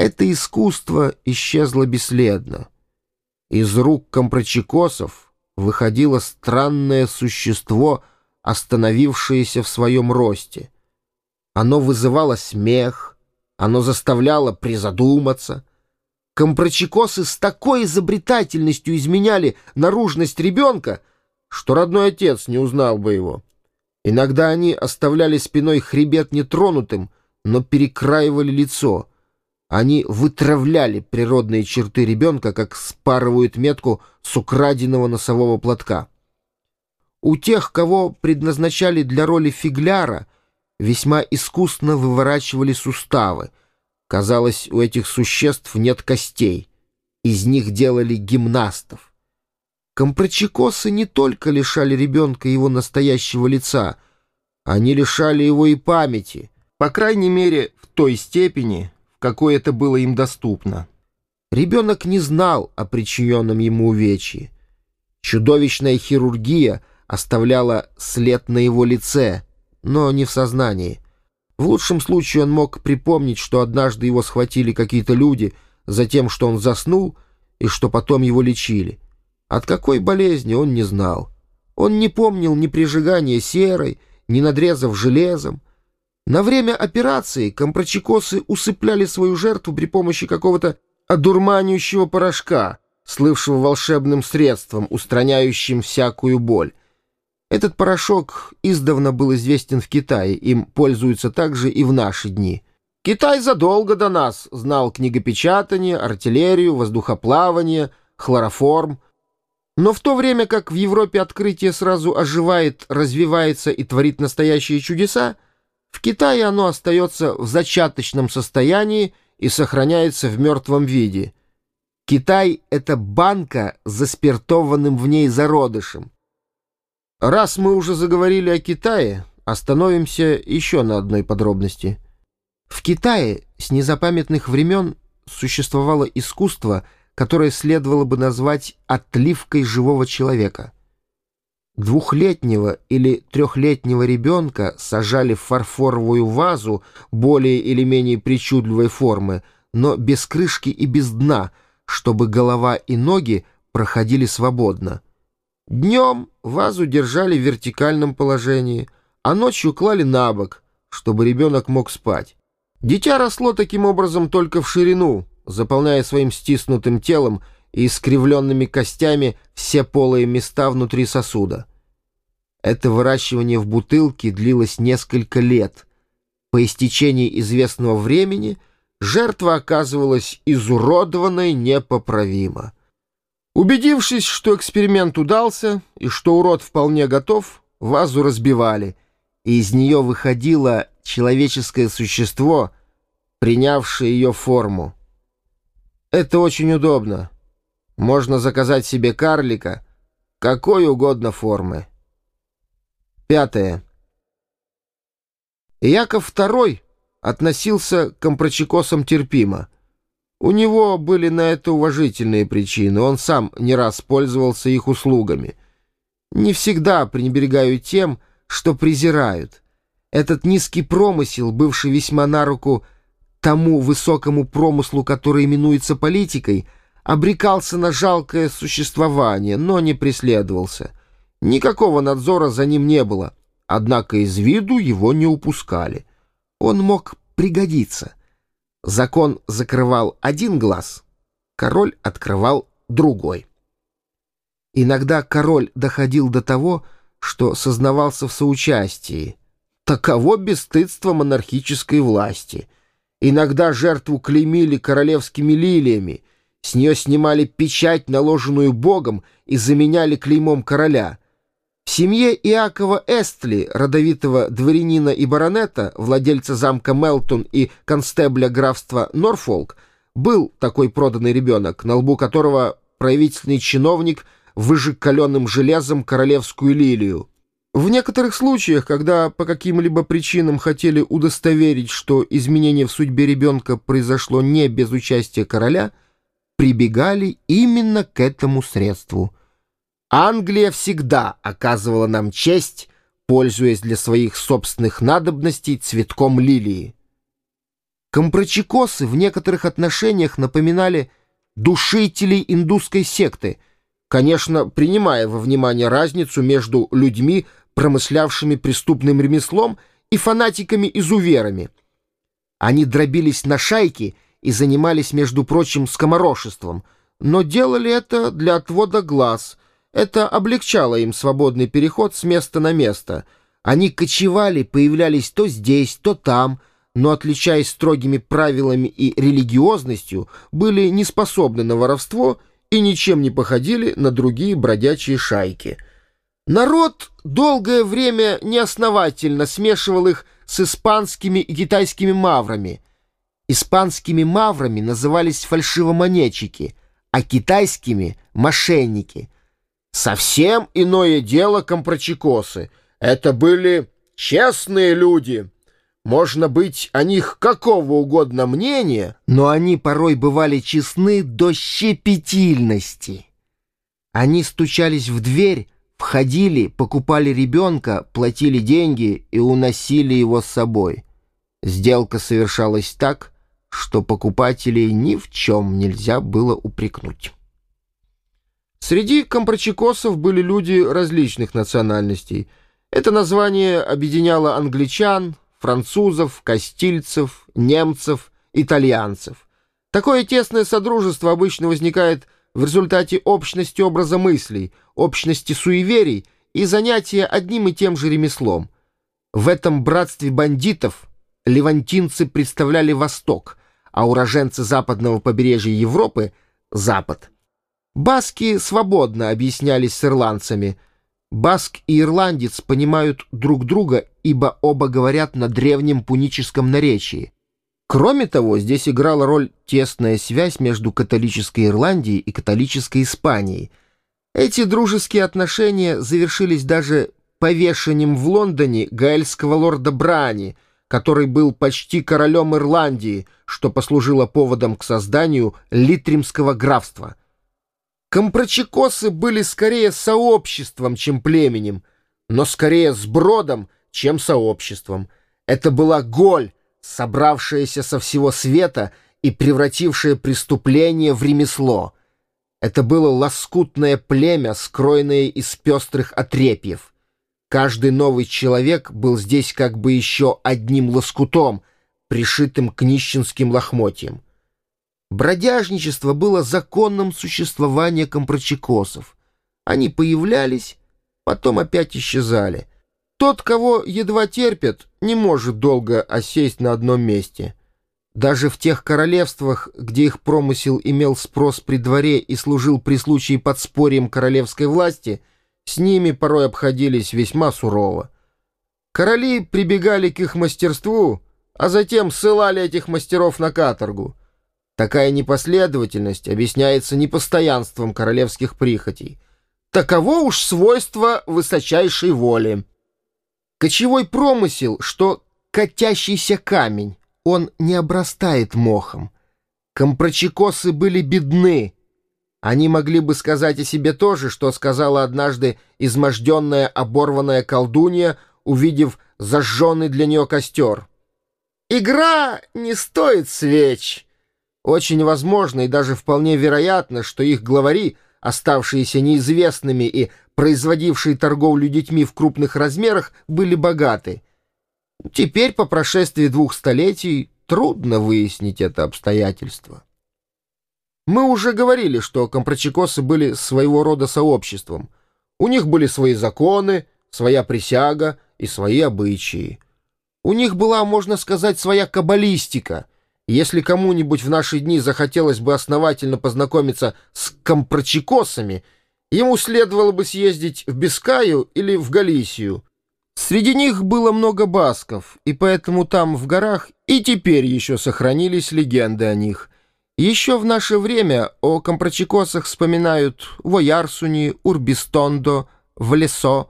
Это искусство исчезло бесследно. Из рук компрочекосов выходило странное существо, остановившееся в своем росте. Оно вызывало смех, оно заставляло призадуматься. Компрочекосы с такой изобретательностью изменяли наружность ребенка, что родной отец не узнал бы его. Иногда они оставляли спиной хребет нетронутым, но перекраивали лицо. Они вытравляли природные черты ребенка, как спарывают метку с украденного носового платка. У тех, кого предназначали для роли фигляра, весьма искусно выворачивали суставы. Казалось, у этих существ нет костей. Из них делали гимнастов. Компрочекосы не только лишали ребенка его настоящего лица, они лишали его и памяти, по крайней мере, в той степени, какой это было им доступно. Ребенок не знал о причиненном ему увечье. Чудовищная хирургия оставляла след на его лице, но не в сознании. В лучшем случае он мог припомнить, что однажды его схватили какие-то люди за тем, что он заснул, и что потом его лечили. От какой болезни он не знал. Он не помнил ни прижигания серой, ни надрезов железом. На время операции компрочекосы усыпляли свою жертву при помощи какого-то одурманивающего порошка, слывшего волшебным средством, устраняющим всякую боль. Этот порошок издавна был известен в Китае, им пользуются также и в наши дни. Китай задолго до нас знал книгопечатание, артиллерию, воздухоплавание, хлороформ — но в то время как в Европе открытие сразу оживает, развивается и творит настоящие чудеса, в Китае оно остается в зачаточном состоянии и сохраняется в мертвом виде. Китай — это банка с заспиртованным в ней зародышем. Раз мы уже заговорили о Китае, остановимся еще на одной подробности. В Китае с незапамятных времен существовало искусство — которое следовало бы назвать отливкой живого человека. Двухлетнего или трехлетнего ребенка сажали в фарфоровую вазу более или менее причудливой формы, но без крышки и без дна, чтобы голова и ноги проходили свободно. Днем вазу держали в вертикальном положении, а ночью клали на бок, чтобы ребенок мог спать. Дитя росло таким образом только в ширину, заполняя своим стиснутым телом и искривленными костями все полые места внутри сосуда. Это выращивание в бутылке длилось несколько лет. По истечении известного времени жертва оказывалась изуродованной непоправимо. Убедившись, что эксперимент удался и что урод вполне готов, вазу разбивали, и из нее выходило человеческое существо, принявшее ее форму. Это очень удобно. Можно заказать себе карлика какой угодно формы. Пятое. Яков II относился к компрочекосам терпимо. У него были на это уважительные причины, он сам не раз пользовался их услугами. Не всегда пренебрегаю тем, что презирают. Этот низкий промысел, бывший весьма на руку тому высокому промыслу, который именуется политикой, обрекался на жалкое существование, но не преследовался. Никакого надзора за ним не было, однако из виду его не упускали. Он мог пригодиться. Закон закрывал один глаз, король открывал другой. Иногда король доходил до того, что сознавался в соучастии. Таково бесстыдство монархической власти — Иногда жертву клеймили королевскими лилиями, с нее снимали печать, наложенную Богом, и заменяли клеймом короля. В семье Иакова Эстли, родовитого дворянина и баронета, владельца замка Мелтон и констебля графства Норфолк, был такой проданный ребенок, на лбу которого правительственный чиновник выжег каленым железом королевскую лилию. В некоторых случаях, когда по каким-либо причинам хотели удостоверить, что изменение в судьбе ребенка произошло не без участия короля, прибегали именно к этому средству. Англия всегда оказывала нам честь, пользуясь для своих собственных надобностей цветком лилии. Компрочекосы в некоторых отношениях напоминали душителей индусской секты, конечно, принимая во внимание разницу между людьми, промышлявшими преступным ремеслом, и фанатиками-изуверами. Они дробились на шайки и занимались, между прочим, скоморошеством, но делали это для отвода глаз. Это облегчало им свободный переход с места на место. Они кочевали, появлялись то здесь, то там — но, отличаясь строгими правилами и религиозностью, были не способны на воровство и ничем не походили на другие бродячие шайки. Народ долгое время неосновательно смешивал их с испанскими и китайскими маврами. Испанскими маврами назывались фальшивомонетчики, а китайскими — мошенники. Совсем иное дело компрочекосы. Это были честные люди — можно быть о них какого угодно мнения, но они порой бывали честны до щепетильности. Они стучались в дверь, входили, покупали ребенка, платили деньги и уносили его с собой. Сделка совершалась так, что покупателей ни в чем нельзя было упрекнуть. Среди компрочекосов были люди различных национальностей. Это название объединяло англичан, французов, кастильцев, немцев, итальянцев. Такое тесное содружество обычно возникает в результате общности образа мыслей, общности суеверий и занятия одним и тем же ремеслом. В этом братстве бандитов левантинцы представляли Восток, а уроженцы западного побережья Европы — Запад. Баски свободно объяснялись с ирландцами — Баск и ирландец понимают друг друга, ибо оба говорят на древнем пуническом наречии. Кроме того, здесь играла роль тесная связь между католической Ирландией и католической Испанией. Эти дружеские отношения завершились даже повешением в Лондоне гаэльского лорда Брани, который был почти королем Ирландии, что послужило поводом к созданию Литримского графства. Компрочекосы были скорее сообществом, чем племенем, но скорее сбродом, чем сообществом. Это была голь, собравшаяся со всего света и превратившая преступление в ремесло. Это было лоскутное племя, скроенное из пестрых отрепьев. Каждый новый человек был здесь как бы еще одним лоскутом, пришитым к нищенским лохмотьям. Бродяжничество было законным существования компрочекосов. Они появлялись, потом опять исчезали. Тот, кого едва терпят, не может долго осесть на одном месте. Даже в тех королевствах, где их промысел имел спрос при дворе и служил при случае подспорьем королевской власти, с ними порой обходились весьма сурово. Короли прибегали к их мастерству, а затем ссылали этих мастеров на каторгу. Такая непоследовательность объясняется непостоянством королевских прихотей. Таково уж свойство высочайшей воли. Кочевой промысел, что катящийся камень, он не обрастает мохом. Компрочекосы были бедны. Они могли бы сказать о себе то же, что сказала однажды изможденная оборванная колдунья, увидев зажженный для нее костер. «Игра не стоит свеч!» Очень возможно и даже вполне вероятно, что их главари, оставшиеся неизвестными и производившие торговлю детьми в крупных размерах, были богаты. Теперь, по прошествии двух столетий, трудно выяснить это обстоятельство. Мы уже говорили, что компрочекосы были своего рода сообществом. У них были свои законы, своя присяга и свои обычаи. У них была, можно сказать, своя каббалистика — если кому-нибудь в наши дни захотелось бы основательно познакомиться с компрочекосами, ему следовало бы съездить в Бискаю или в Галисию. Среди них было много басков, и поэтому там, в горах, и теперь еще сохранились легенды о них. Еще в наше время о компрочекосах вспоминают в Оярсуне, Урбистондо, в Лесо.